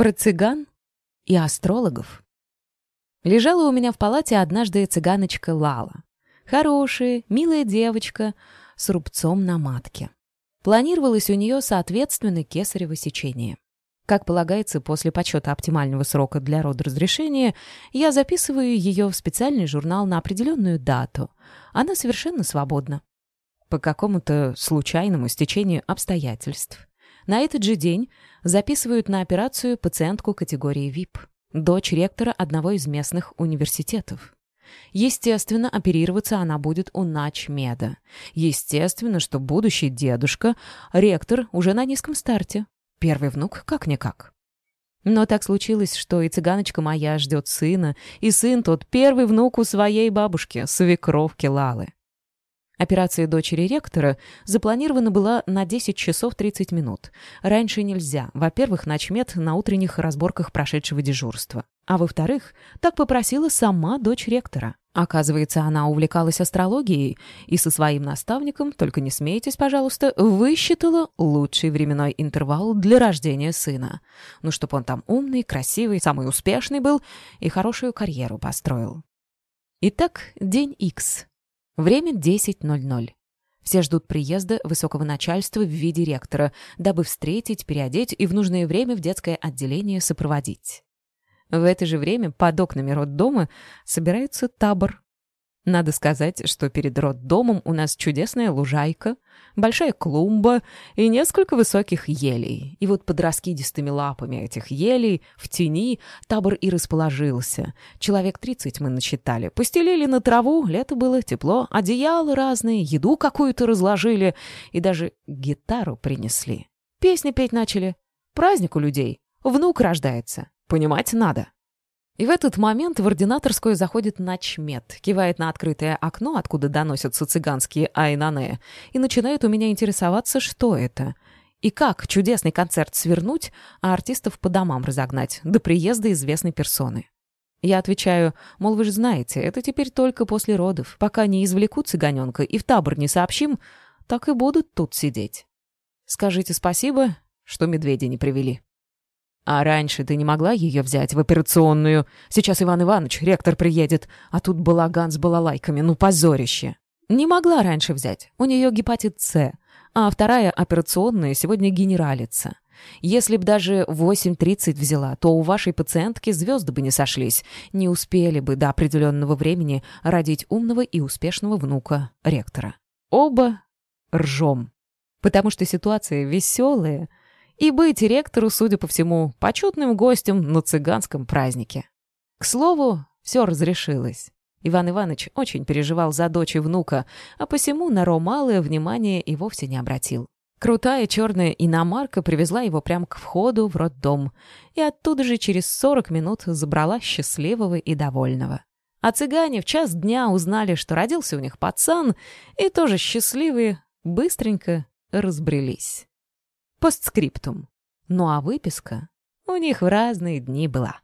Про цыган и астрологов. Лежала у меня в палате однажды цыганочка Лала. Хорошая, милая девочка с рубцом на матке. Планировалось у нее соответственно кесарево сечение. Как полагается, после подсчета оптимального срока для родоразрешения, я записываю ее в специальный журнал на определенную дату. Она совершенно свободна. По какому-то случайному стечению обстоятельств. На этот же день записывают на операцию пациентку категории ВИП, дочь ректора одного из местных университетов. Естественно, оперироваться она будет у Начмеда. Естественно, что будущий дедушка, ректор, уже на низком старте. Первый внук как-никак. Но так случилось, что и цыганочка моя ждет сына, и сын тот первый внук у своей бабушки, свекровки Лалы. Операция дочери ректора запланирована была на 10 часов 30 минут. Раньше нельзя. Во-первых, начмет на утренних разборках прошедшего дежурства. А во-вторых, так попросила сама дочь ректора. Оказывается, она увлекалась астрологией и со своим наставником, только не смейтесь, пожалуйста, высчитала лучший временной интервал для рождения сына. Ну, чтобы он там умный, красивый, самый успешный был и хорошую карьеру построил. Итак, день Икс. Время 10.00. Все ждут приезда высокого начальства в виде ректора, дабы встретить, переодеть и в нужное время в детское отделение сопроводить. В это же время под окнами роддома собирается табор надо сказать, что перед роддомом у нас чудесная лужайка, большая клумба и несколько высоких елей. И вот под раскидистыми лапами этих елей в тени табор и расположился. Человек тридцать мы насчитали. Постелили на траву, лето было, тепло, одеяла разные, еду какую-то разложили и даже гитару принесли. Песни петь начали. Праздник у людей. Внук рождается. Понимать надо. И в этот момент в ординаторскую заходит начмет, кивает на открытое окно, откуда доносятся цыганские айнане, и начинает у меня интересоваться, что это. И как чудесный концерт свернуть, а артистов по домам разогнать, до приезда известной персоны. Я отвечаю, мол, вы же знаете, это теперь только после родов. Пока не извлекут цыганенка и в табор не сообщим, так и будут тут сидеть. Скажите спасибо, что медведя не привели. А раньше ты не могла ее взять в операционную? Сейчас Иван Иванович, ректор, приедет, а тут балаган с балалайками, ну позорище. Не могла раньше взять, у нее гепатит С, а вторая операционная сегодня генералица. Если б даже 8.30 взяла, то у вашей пациентки звезды бы не сошлись, не успели бы до определенного времени родить умного и успешного внука ректора. Оба ржем, потому что ситуация веселая, и быть ректору, судя по всему, почетным гостем на цыганском празднике. К слову, все разрешилось. Иван Иванович очень переживал за дочь и внука, а посему на Ро малое внимание и вовсе не обратил. Крутая черная иномарка привезла его прямо к входу в роддом, и оттуда же через 40 минут забрала счастливого и довольного. А цыгане в час дня узнали, что родился у них пацан, и тоже счастливые быстренько разбрелись. Постскриптум. Ну а выписка у них в разные дни была.